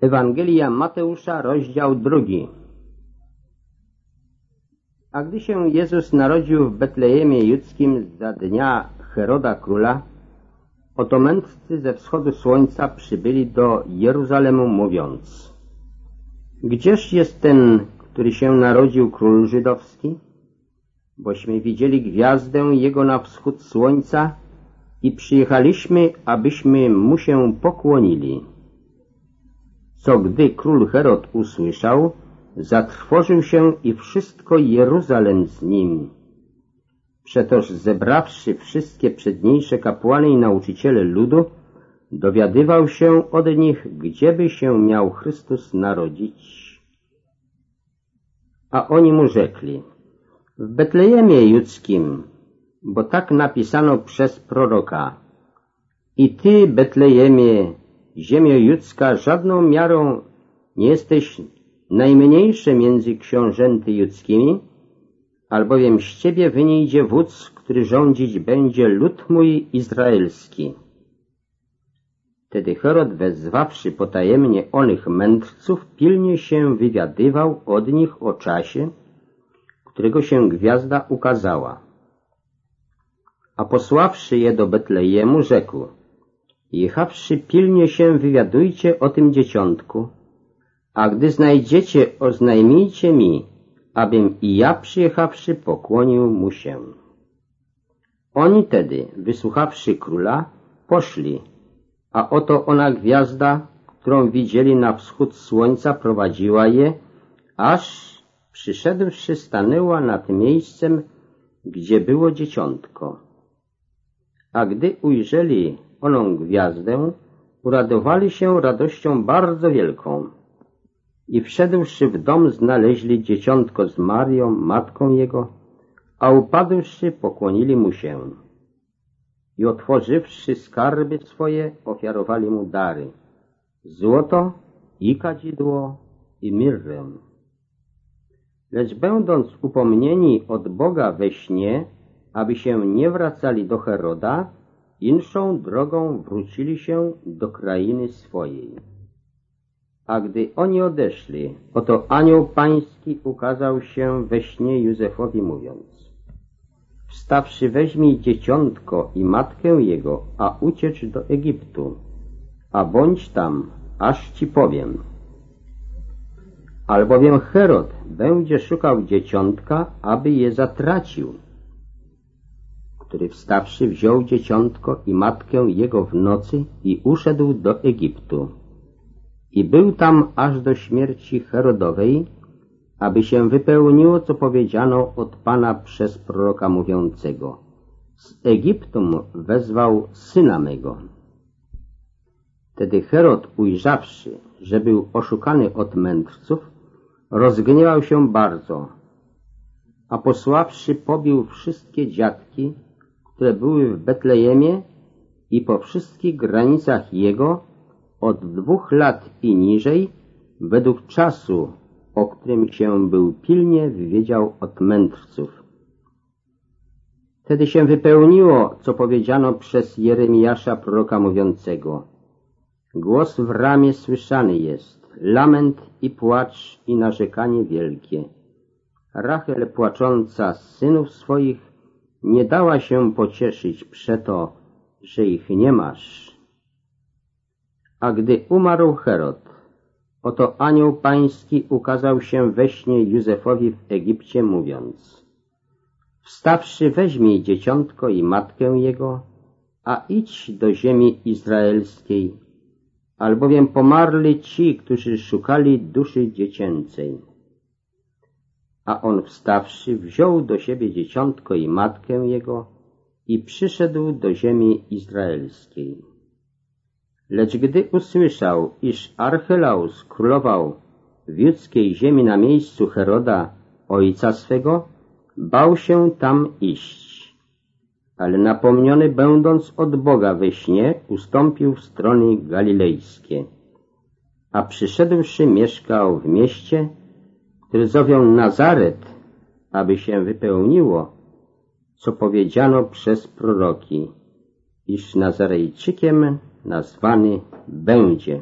Ewangelia Mateusza, rozdział drugi. A gdy się Jezus narodził w Betlejemie Judzkim za dnia Heroda Króla, oto mędrcy ze wschodu słońca przybyli do Jeruzalemu mówiąc Gdzież jest ten, który się narodził król żydowski? Bośmy widzieli gwiazdę jego na wschód słońca i przyjechaliśmy, abyśmy mu się pokłonili co gdy król Herod usłyszał, zatrwożył się i wszystko Jeruzalem z nim. Przetoż zebrawszy wszystkie przedniejsze kapłany i nauczyciele ludu, dowiadywał się od nich, gdzieby się miał Chrystus narodzić. A oni mu rzekli, w Betlejemie Judzkim, bo tak napisano przez proroka. I ty, Betlejemie, ziemio judzka, żadną miarą nie jesteś najmniejsze między książęty judzkimi, albowiem z ciebie wyniedzie wódz, który rządzić będzie lud mój izraelski. Wtedy Herod, wezwawszy potajemnie onych mędrców, pilnie się wywiadywał od nich o czasie, którego się gwiazda ukazała. A posławszy je do Betlejemu, rzekł – Jechawszy pilnie się wywiadujcie o tym dzieciątku, a gdy znajdziecie, oznajmijcie mi, abym i ja przyjechawszy pokłonił mu się. Oni tedy, wysłuchawszy króla, poszli, a oto ona gwiazda, którą widzieli na wschód słońca, prowadziła je, aż przyszedłszy stanęła nad miejscem, gdzie było dzieciątko. A gdy ujrzeli oną gwiazdę, uradowali się radością bardzo wielką. I wszedłszy w dom znaleźli dzieciątko z Marią, matką jego, a upadłszy pokłonili mu się. I otworzywszy skarby swoje, ofiarowali mu dary. Złoto i kadzidło i mirrę. Lecz będąc upomnieni od Boga we śnie, aby się nie wracali do Heroda, inszą drogą wrócili się do krainy swojej. A gdy oni odeszli, oto anioł pański ukazał się we śnie Józefowi mówiąc Wstawszy weźmij dzieciątko i matkę jego, a uciecz do Egiptu, a bądź tam, aż ci powiem. Albowiem Herod będzie szukał dzieciątka, aby je zatracił który wstawszy wziął dzieciątko i matkę jego w nocy i uszedł do Egiptu. I był tam aż do śmierci Herodowej, aby się wypełniło, co powiedziano od Pana przez proroka mówiącego. Z Egiptu wezwał syna mego. Wtedy Herod, ujrzawszy, że był oszukany od mędrców, rozgniewał się bardzo, a posławszy pobił wszystkie dziadki, które były w Betlejemie i po wszystkich granicach jego od dwóch lat i niżej, według czasu, o którym się był pilnie wywiedział od mędrców. Wtedy się wypełniło, co powiedziano przez Jeremiasza proroka mówiącego. Głos w ramie słyszany jest, lament i płacz i narzekanie wielkie. Rachel płacząca z synów swoich nie dała się pocieszyć przeto, że ich nie masz. A gdy umarł Herod, oto anioł pański ukazał się we śnie Józefowi w Egipcie, mówiąc Wstawszy weźmij dzieciątko i matkę jego, a idź do ziemi izraelskiej, albowiem pomarli ci, którzy szukali duszy dziecięcej. A on wstawszy, wziął do siebie dzieciątko i matkę jego i przyszedł do ziemi izraelskiej. Lecz gdy usłyszał, iż Archelaus królował w judzkiej ziemi na miejscu Heroda, ojca swego, bał się tam iść. Ale napomniony będąc od Boga we śnie, ustąpił w strony galilejskie. A przyszedłszy mieszkał w mieście, zowią Nazaret, aby się wypełniło, co powiedziano przez proroki, iż Nazarejczykiem nazwany będzie.